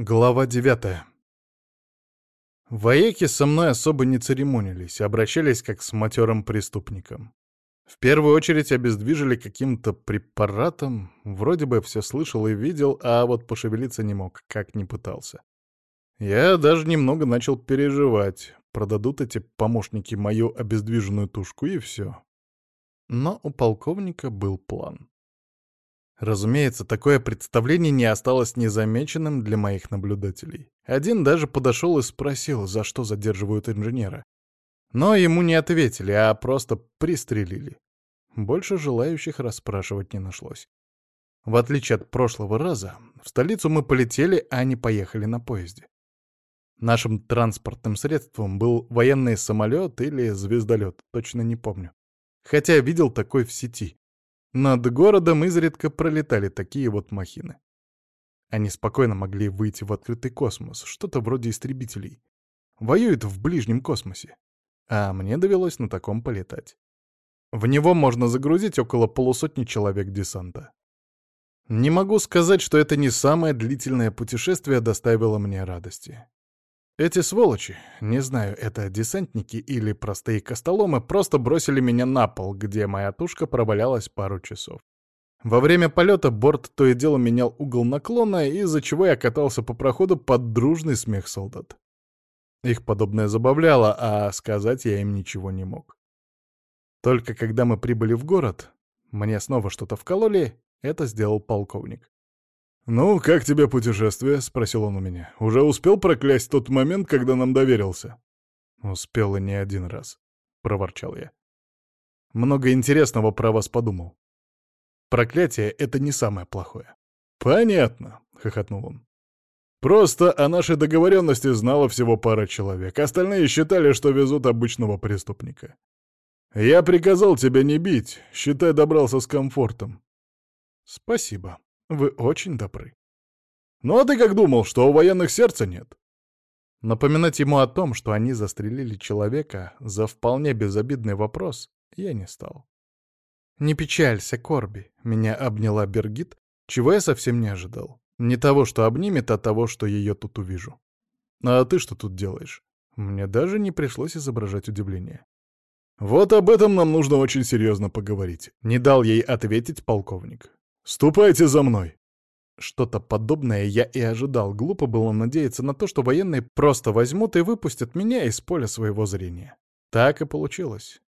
Глава девятая. Вояки со мной особо не церемонились, обращались как с матерым преступником. В первую очередь обездвижили каким-то препаратом, вроде бы все слышал и видел, а вот пошевелиться не мог, как ни пытался. Я даже немного начал переживать, продадут эти помощники мою обездвиженную тушку и все. Но у полковника был план. Разумеется, такое представление не осталось незамеченным для моих наблюдателей. Один даже подошел и спросил, за что задерживают инженера. Но ему не ответили, а просто пристрелили. Больше желающих расспрашивать не нашлось. В отличие от прошлого раза, в столицу мы полетели, а не поехали на поезде. Нашим транспортным средством был военный самолет или звездолет, точно не помню. Хотя видел такой в сети. Над городом изредка пролетали такие вот махины. Они спокойно могли выйти в открытый космос, что-то вроде истребителей. Воюют в ближнем космосе. А мне довелось на таком полетать. В него можно загрузить около полусотни человек десанта. Не могу сказать, что это не самое длительное путешествие доставило мне радости. Эти сволочи, не знаю, это десантники или простые костоломы, просто бросили меня на пол, где моя тушка провалялась пару часов. Во время полета борт то и дело менял угол наклона, из-за чего я катался по проходу под дружный смех солдат. Их подобное забавляло, а сказать я им ничего не мог. Только когда мы прибыли в город, мне снова что-то вкололи, это сделал полковник. «Ну, как тебе путешествие?» — спросил он у меня. «Уже успел проклясть тот момент, когда нам доверился?» «Успел и не один раз», — проворчал я. «Много интересного про вас подумал. Проклятие — это не самое плохое». «Понятно», — хохотнул он. «Просто о нашей договоренности знала всего пара человек. Остальные считали, что везут обычного преступника. Я приказал тебя не бить, считай, добрался с комфортом». «Спасибо», вы очень добры. Ну а ты как думал, что у военных сердца нет? Напоминать ему о том, что они застрелили человека за вполне безобидный вопрос, я не стал. «Не печалься, Корби», — меня обняла Бергит, чего я совсем не ожидал. Не того, что обнимет, а того, что ее тут увижу. «А ты что тут делаешь?» Мне даже не пришлось изображать удивление. «Вот об этом нам нужно очень серьезно поговорить», — не дал ей ответить полковник. «Ступайте за мной!» Что-то подобное я и ожидал. Глупо было надеяться на то, что военные просто возьмут и выпустят меня из поля своего зрения. Так и получилось.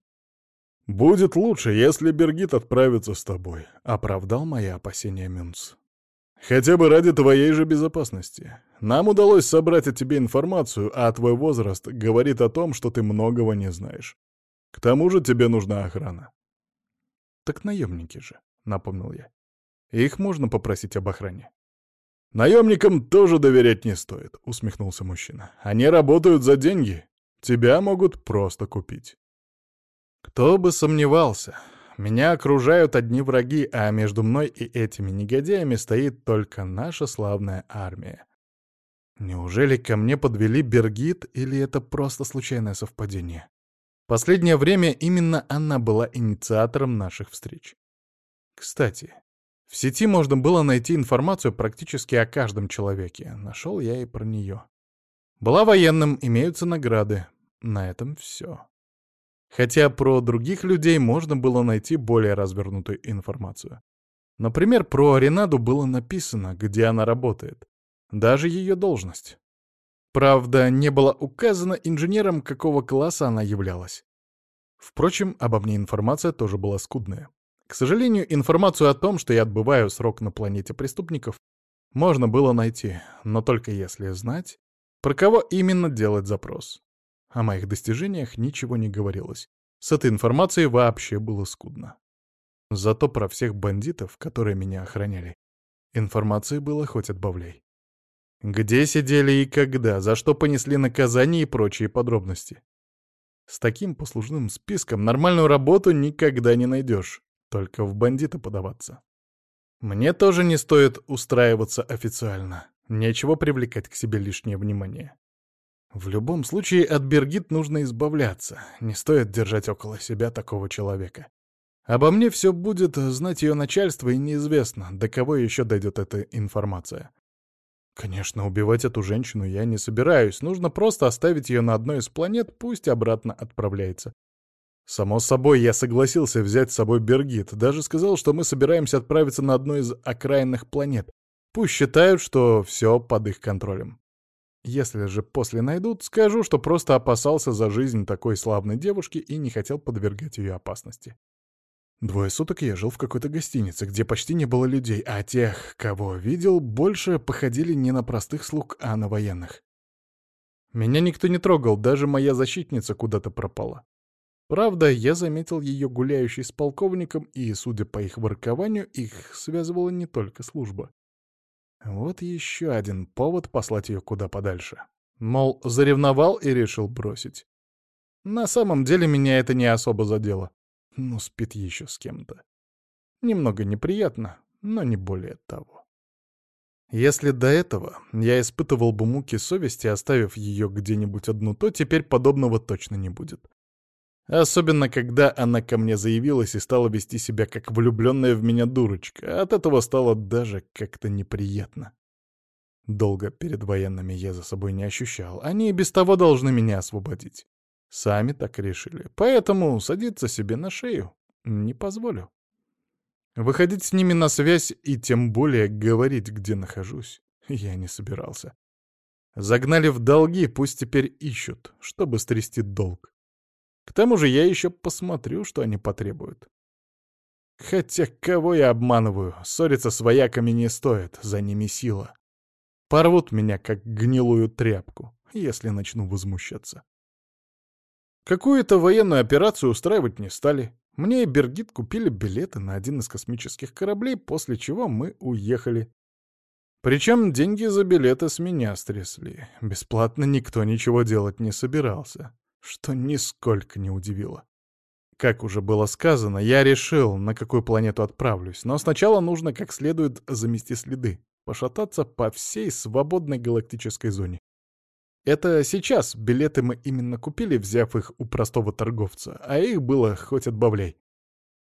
«Будет лучше, если Бергит отправится с тобой», — оправдал мои опасения Мюнц. «Хотя бы ради твоей же безопасности. Нам удалось собрать о тебе информацию, а твой возраст говорит о том, что ты многого не знаешь. К тому же тебе нужна охрана». «Так наемники же», — напомнил я. Их можно попросить об охране. «Наемникам тоже доверять не стоит», — усмехнулся мужчина. «Они работают за деньги. Тебя могут просто купить». Кто бы сомневался. Меня окружают одни враги, а между мной и этими негодяями стоит только наша славная армия. Неужели ко мне подвели Бергит, или это просто случайное совпадение? Последнее время именно она была инициатором наших встреч. Кстати, в сети можно было найти информацию практически о каждом человеке. Нашел я и про нее. Была военным, имеются награды. На этом все. Хотя про других людей можно было найти более развернутую информацию. Например, про Ренаду было написано, где она работает. Даже ее должность. Правда, не было указано инженером, какого класса она являлась. Впрочем, обо мне информация тоже была скудная. К сожалению, информацию о том, что я отбываю срок на планете преступников, можно было найти, но только если знать, про кого именно делать запрос. О моих достижениях ничего не говорилось. С этой информацией вообще было скудно. Зато про всех бандитов, которые меня охраняли, информации было хоть отбавляй. Где сидели и когда, за что понесли наказание и прочие подробности. С таким послужным списком нормальную работу никогда не найдешь. Только в бандита подаваться. Мне тоже не стоит устраиваться официально. Нечего привлекать к себе лишнее внимание. В любом случае от Бергит нужно избавляться. Не стоит держать около себя такого человека. Обо мне все будет знать ее начальство, и неизвестно, до кого еще дойдет эта информация. Конечно, убивать эту женщину я не собираюсь. Нужно просто оставить ее на одной из планет, пусть обратно отправляется. Само собой, я согласился взять с собой Бергит. Даже сказал, что мы собираемся отправиться на одну из окраинных планет. Пусть считают, что все под их контролем. Если же после найдут, скажу, что просто опасался за жизнь такой славной девушки и не хотел подвергать ее опасности. Двое суток я жил в какой-то гостинице, где почти не было людей, а тех, кого видел, больше походили не на простых слуг, а на военных. Меня никто не трогал, даже моя защитница куда-то пропала. Правда, я заметил ее гуляющей с полковником, и, судя по их воркованию, их связывала не только служба. Вот еще один повод послать ее куда подальше. Мол, заревновал и решил бросить. На самом деле меня это не особо задело. Ну, спит еще с кем-то. Немного неприятно, но не более того. Если до этого я испытывал бы муки совести, оставив ее где-нибудь одну, то теперь подобного точно не будет. Особенно, когда она ко мне заявилась и стала вести себя как влюбленная в меня дурочка. От этого стало даже как-то неприятно. Долго перед военными я за собой не ощущал. Они и без того должны меня освободить. Сами так решили. Поэтому садиться себе на шею не позволю. Выходить с ними на связь и тем более говорить, где нахожусь, я не собирался. Загнали в долги, пусть теперь ищут, чтобы стрясти долг. К тому же я еще посмотрю, что они потребуют. Хотя кого я обманываю, ссориться с вояками не стоит, за ними сила. Порвут меня, как гнилую тряпку, если начну возмущаться. Какую-то военную операцию устраивать не стали. Мне и Бергит купили билеты на один из космических кораблей, после чего мы уехали. Причем деньги за билеты с меня стрясли. Бесплатно никто ничего делать не собирался, что нисколько не удивило. Как уже было сказано, я решил, на какую планету отправлюсь, но сначала нужно как следует замести следы, пошататься по всей свободной галактической зоне. Это сейчас билеты мы именно купили, взяв их у простого торговца, а их было хоть отбавляй.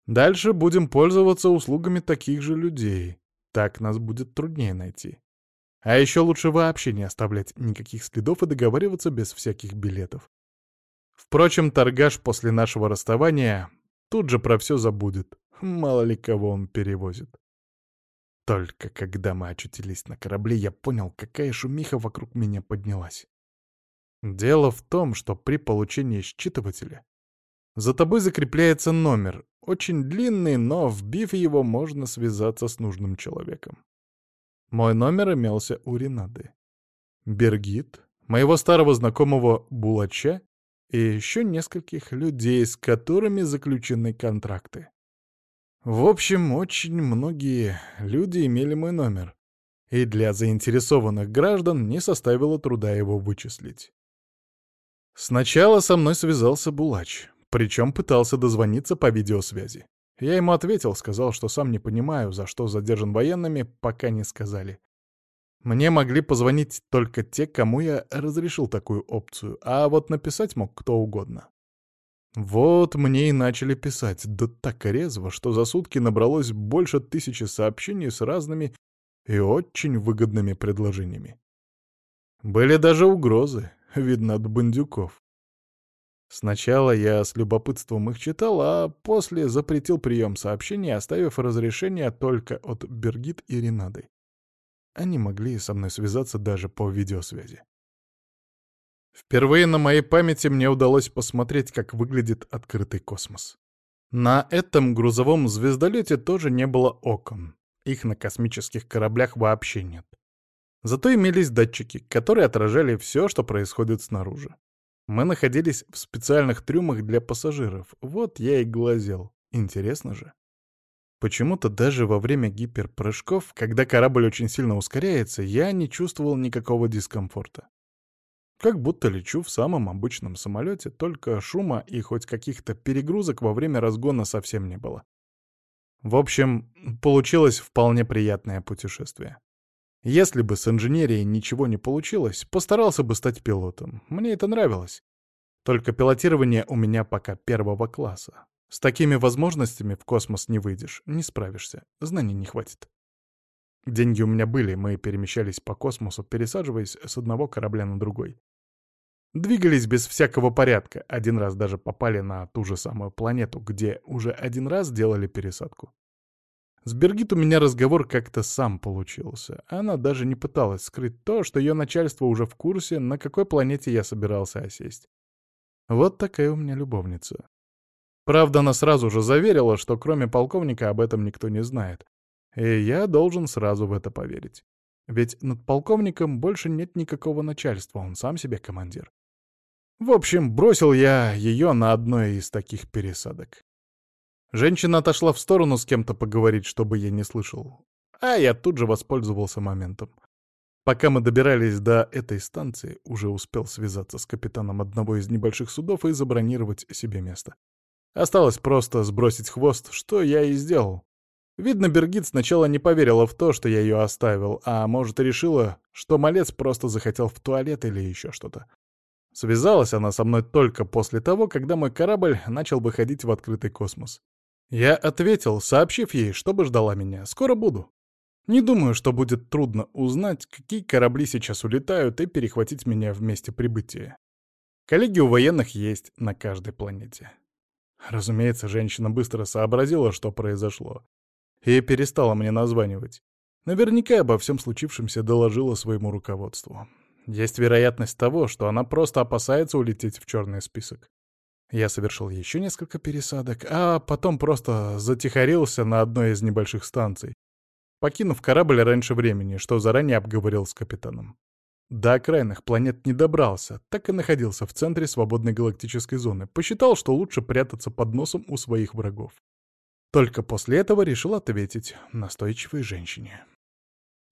Дальше будем пользоваться услугами таких же людей. Так нас будет труднее найти. А еще лучше вообще не оставлять никаких следов и договариваться без всяких билетов. Впрочем, торгаш после нашего расставания тут же про все забудет. Мало ли кого он перевозит. Только когда мы очутились на корабле, я понял, какая шумиха вокруг меня поднялась. Дело в том, что при получении считывателя за тобой закрепляется номер, очень длинный, но, вбив его, можно связаться с нужным человеком. Мой номер имелся у Ренады. Бергит, моего старого знакомого Булача и еще нескольких людей, с которыми заключены контракты. В общем, очень многие люди имели мой номер, и для заинтересованных граждан не составило труда его вычислить. Сначала со мной связался Булач, причем пытался дозвониться по видеосвязи. Я ему ответил, сказал, что сам не понимаю, за что задержан военными, пока не сказали. Мне могли позвонить только те, кому я разрешил такую опцию, а вот написать мог кто угодно. Вот мне и начали писать, да так резво, что за сутки набралось больше тысячи сообщений с разными и очень выгодными предложениями. Были даже угрозы, видно, от бандюков. Сначала я с любопытством их читал, а после запретил прием сообщений, оставив разрешение только от Бергит и Ренады. Они могли со мной связаться даже по видеосвязи. Впервые на моей памяти мне удалось посмотреть, как выглядит открытый космос. На этом грузовом звездолете тоже не было окон. Их на космических кораблях вообще нет. Зато имелись датчики, которые отражали все, что происходит снаружи. Мы находились в специальных трюмах для пассажиров. Вот я и глазел. Интересно же. Почему-то даже во время гиперпрыжков, когда корабль очень сильно ускоряется, я не чувствовал никакого дискомфорта. Как будто лечу в самом обычном самолете, только шума и хоть каких-то перегрузок во время разгона совсем не было. В общем, получилось вполне приятное путешествие. Если бы с инженерией ничего не получилось, постарался бы стать пилотом. Мне это нравилось. Только пилотирование у меня пока первого класса. С такими возможностями в космос не выйдешь, не справишься, знаний не хватит. Деньги у меня были, мы перемещались по космосу, пересаживаясь с одного корабля на другой. Двигались без всякого порядка, один раз даже попали на ту же самую планету, где уже один раз делали пересадку. С Бергит у меня разговор как-то сам получился. Она даже не пыталась скрыть то, что ее начальство уже в курсе, на какой планете я собирался осесть. Вот такая у меня любовница. Правда, она сразу же заверила, что кроме полковника об этом никто не знает. И я должен сразу в это поверить. Ведь над полковником больше нет никакого начальства, он сам себе командир. В общем, бросил я ее на одной из таких пересадок. Женщина отошла в сторону с кем-то поговорить, чтобы я не слышал. А я тут же воспользовался моментом. Пока мы добирались до этой станции, уже успел связаться с капитаном одного из небольших судов и забронировать себе место. Осталось просто сбросить хвост, что я и сделал. Видно, Бергит сначала не поверила в то, что я ее оставил, а может и решила, что малец просто захотел в туалет или еще что-то. Связалась она со мной только после того, когда мой корабль начал выходить в открытый космос. Я ответил, сообщив ей, чтобы ждала меня. Скоро буду. Не думаю, что будет трудно узнать, какие корабли сейчас улетают, и перехватить меня в месте прибытия. Коллеги у военных есть на каждой планете. Разумеется, женщина быстро сообразила, что произошло, и перестала мне названивать. Наверняка обо всем случившемся доложила своему руководству. Есть вероятность того, что она просто опасается улететь в черный список. Я совершил еще несколько пересадок, а потом просто затихарился на одной из небольших станций, покинув корабль раньше времени, что заранее обговорил с капитаном. До окраинных планет не добрался, так и находился в центре свободной галактической зоны, посчитал, что лучше прятаться под носом у своих врагов. Только после этого решил ответить настойчивой женщине.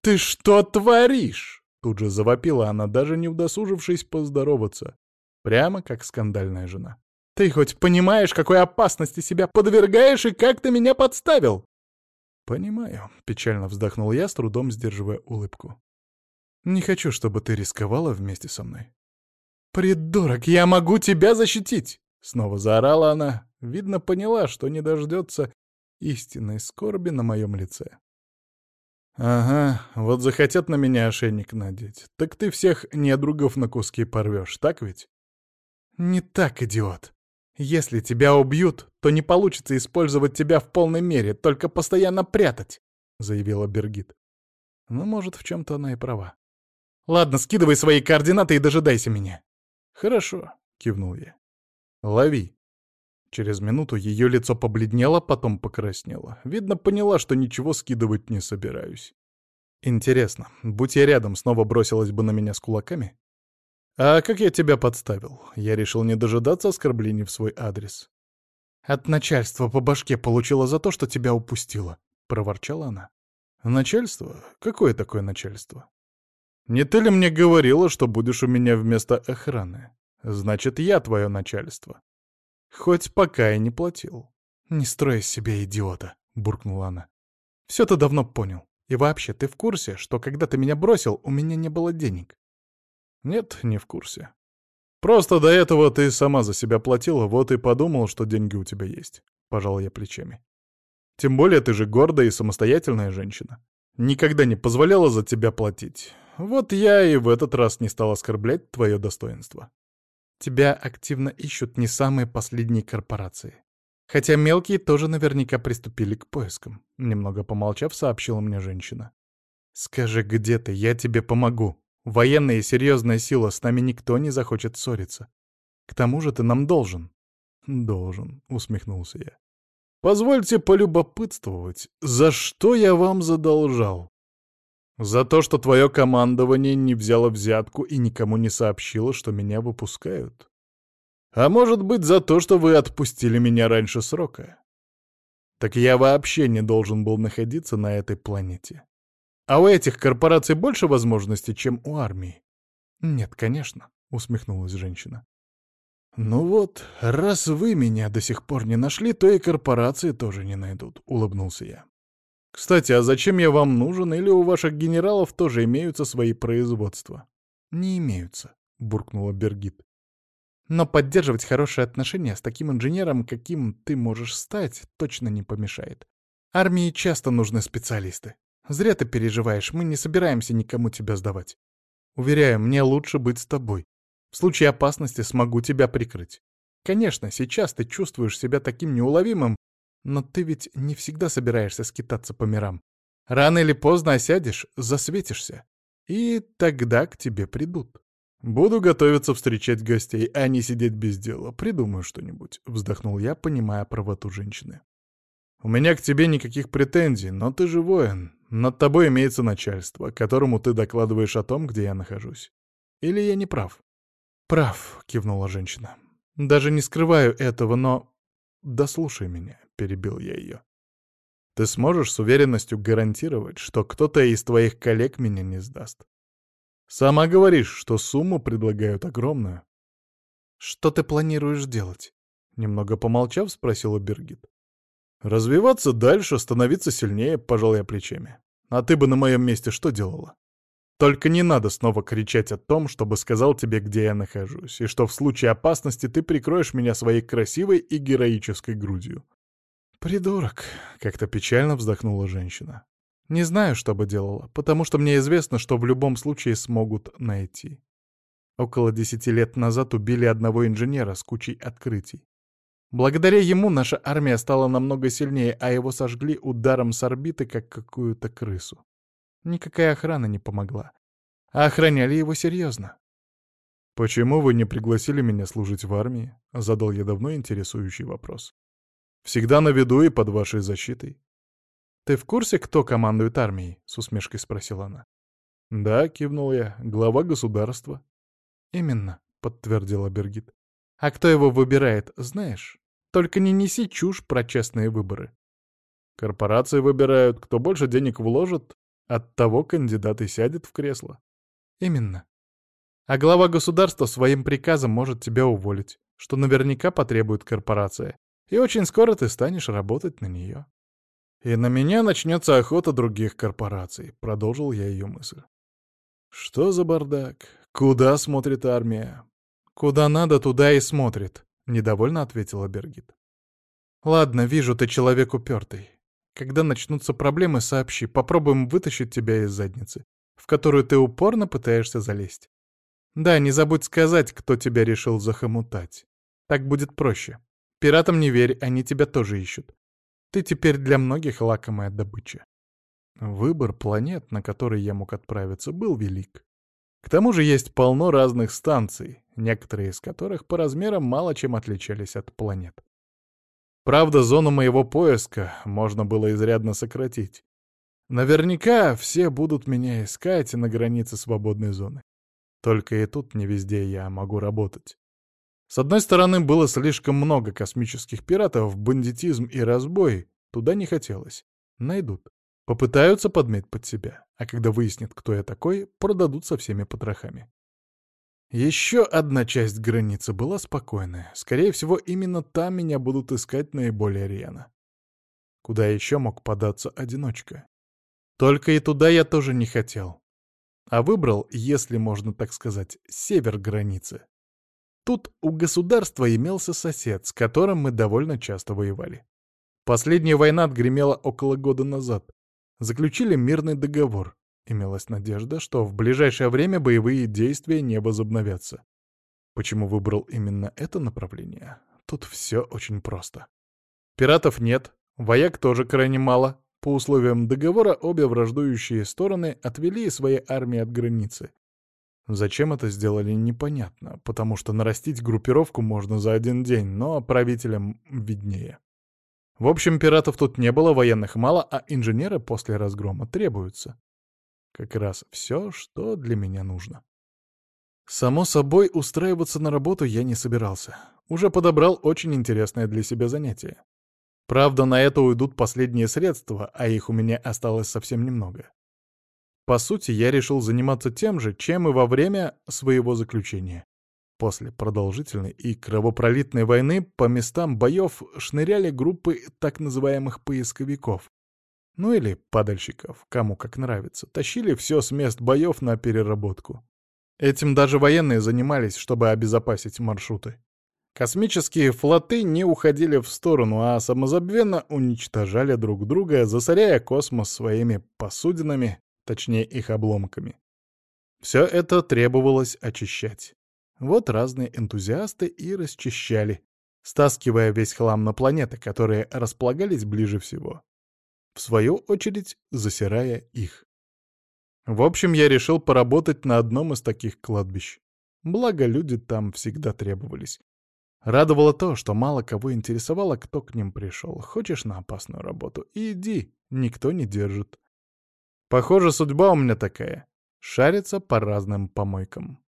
«Ты что творишь?» Тут же завопила она, даже не удосужившись поздороваться. Прямо как скандальная жена. Ты хоть понимаешь, какой опасности себя подвергаешь и как ты меня подставил?» «Понимаю», — печально вздохнул я, с трудом сдерживая улыбку. «Не хочу, чтобы ты рисковала вместе со мной». «Придурок, я могу тебя защитить!» Снова заорала она. Видно, поняла, что не дождется истинной скорби на моем лице. «Ага, вот захотят на меня ошейник надеть. Так ты всех недругов на куски порвешь, так ведь?» «Не так, идиот. Если тебя убьют, то не получится использовать тебя в полной мере, только постоянно прятать», — заявила Бергит. Ну, может, в чем-то она и права. «Ладно, скидывай свои координаты и дожидайся меня». «Хорошо», — кивнул я. «Лови». Через минуту ее лицо побледнело, потом покраснело. Видно, поняла, что ничего скидывать не собираюсь. Интересно, будь я рядом, снова бросилась бы на меня с кулаками? «А как я тебя подставил?» Я решил не дожидаться оскорблений в свой адрес. «От начальства по башке получила за то, что тебя упустила», — проворчала она. «Начальство? Какое такое начальство?» «Не ты ли мне говорила, что будешь у меня вместо охраны? Значит, я твое начальство. Хоть пока и не платил». «Не строй из себя идиота», — буркнула она. «Все ты давно понял. И вообще, ты в курсе, что когда ты меня бросил, у меня не было денег?» Нет, не в курсе. Просто до этого ты сама за себя платила, вот и подумал, что деньги у тебя есть. Пожал я плечами. Тем более ты же гордая и самостоятельная женщина. Никогда не позволяла за тебя платить. Вот я и в этот раз не стал оскорблять твое достоинство. Тебя активно ищут не самые последние корпорации. Хотя мелкие тоже наверняка приступили к поискам. Немного помолчав, сообщила мне женщина. «Скажи, где ты, я тебе помогу», Военная и серьезная сила, с нами никто не захочет ссориться. К тому же ты нам должен. Должен, усмехнулся я. Позвольте полюбопытствовать, за что я вам задолжал? За то, что твое командование не взяло взятку и никому не сообщило, что меня выпускают? А может быть, за то, что вы отпустили меня раньше срока? Так я вообще не должен был находиться на этой планете. А у этих корпораций больше возможностей, чем у армии? Нет, конечно, усмехнулась женщина. Ну вот, раз вы меня до сих пор не нашли, то и корпорации тоже не найдут, улыбнулся я. Кстати, а зачем я вам нужен, или у ваших генералов тоже имеются свои производства? Не имеются, буркнула Бергит. Но поддерживать хорошие отношения с таким инженером, каким ты можешь стать, точно не помешает. Армии часто нужны специалисты. Зря ты переживаешь, мы не собираемся никому тебя сдавать. Уверяю, мне лучше быть с тобой. В случае опасности смогу тебя прикрыть. Конечно, сейчас ты чувствуешь себя таким неуловимым, но ты ведь не всегда собираешься скитаться по мирам. Рано или поздно осядешь, засветишься. И тогда к тебе придут. Буду готовиться встречать гостей, а не сидеть без дела. Придумаю что-нибудь, — вздохнул я, понимая правоту женщины. У меня к тебе никаких претензий, но ты же воин. Над тобой имеется начальство, которому ты докладываешь о том, где я нахожусь. Или я не прав? Прав, — кивнула женщина. Даже не скрываю этого, но... Да слушай меня, — перебил я ее. Ты сможешь с уверенностью гарантировать, что кто-то из твоих коллег меня не сдаст? Сама говоришь, что сумму предлагают огромную. Что ты планируешь делать? Немного помолчав, спросила Бергит. Развиваться дальше, становиться сильнее, пожал я плечами. А ты бы на моем месте что делала? Только не надо снова кричать о том, чтобы сказал тебе, где я нахожусь, и что в случае опасности ты прикроешь меня своей красивой и героической грудью. «Придурок», — как-то печально вздохнула женщина. «Не знаю, что бы делала, потому что мне известно, что в любом случае смогут найти. Около десяти лет назад убили одного инженера с кучей открытий. Благодаря ему наша армия стала намного сильнее, а его сожгли ударом с орбиты, как какую-то крысу. Никакая охрана не помогла. А охраняли его серьезно. «Почему вы не пригласили меня служить в армии?» — задал я давно интересующий вопрос. Всегда на виду и под вашей защитой. «Ты в курсе, кто командует армией?» — с усмешкой спросила она. «Да», — кивнул я, — «глава государства». «Именно», — подтвердила Бергит. «А кто его выбирает, знаешь? Только не неси чушь про честные выборы». «Корпорации выбирают, кто больше денег вложит, от того кандидат и сядет в кресло». «Именно. А глава государства своим приказом может тебя уволить, что наверняка потребует корпорация, и очень скоро ты станешь работать на нее. И на меня начнется охота других корпораций, продолжил я ее мысль. Что за бардак? Куда смотрит армия? Куда надо, туда и смотрит, недовольно ответила Бергит. Ладно, вижу, ты человек упертый. Когда начнутся проблемы, сообщи, попробуем вытащить тебя из задницы, в которую ты упорно пытаешься залезть. Да, не забудь сказать, кто тебя решил захомутать. Так будет проще. Пиратам не верь, они тебя тоже ищут. Ты теперь для многих лакомая добыча. Выбор планет, на которые я мог отправиться, был велик. К тому же есть полно разных станций, некоторые из которых по размерам мало чем отличались от планет. Правда, зону моего поиска можно было изрядно сократить. Наверняка все будут меня искать на границе свободной зоны. Только и тут не везде я могу работать. С одной стороны, было слишком много космических пиратов, бандитизм и разбой. Туда не хотелось. Найдут. Попытаются подметь под себя. А когда выяснят, кто я такой, продадут со всеми потрохами. Еще одна часть границы была спокойная. Скорее всего, именно там меня будут искать наиболее рьяно. Куда еще мог податься одиночка? Только и туда я тоже не хотел. А выбрал, если можно так сказать, север границы. Тут у государства имелся сосед, с которым мы довольно часто воевали. Последняя война отгремела около года назад. Заключили мирный договор. Имелась надежда, что в ближайшее время боевые действия не возобновятся. Почему выбрал именно это направление? Тут все очень просто. Пиратов нет, вояк тоже крайне мало. По условиям договора обе враждующие стороны отвели свои армии от границы. Зачем это сделали, непонятно, потому что нарастить группировку можно за один день, но правителям виднее. В общем, пиратов тут не было, военных мало, а инженеры после разгрома требуются. Как раз все, что для меня нужно. Само собой, устраиваться на работу я не собирался. Уже подобрал очень интересное для себя занятие. Правда, на это уйдут последние средства, а их у меня осталось совсем немного. По сути, я решил заниматься тем же, чем и во время своего заключения. После продолжительной и кровопролитной войны по местам боев шныряли группы так называемых поисковиков. Ну или падальщиков, кому как нравится. Тащили все с мест боев на переработку. Этим даже военные занимались, чтобы обезопасить маршруты. Космические флоты не уходили в сторону, а самозабвенно уничтожали друг друга, засоряя космос своими посудинами, точнее их обломками. Все это требовалось очищать. Вот разные энтузиасты и расчищали, стаскивая весь хлам на планеты, которые располагались ближе всего. В свою очередь, засирая их. В общем, я решил поработать на одном из таких кладбищ. Благо, люди там всегда требовались. Радовало то, что мало кого интересовало, кто к ним пришел. Хочешь на опасную работу? Иди, никто не держит. Похоже, судьба у меня такая. Шарится по разным помойкам.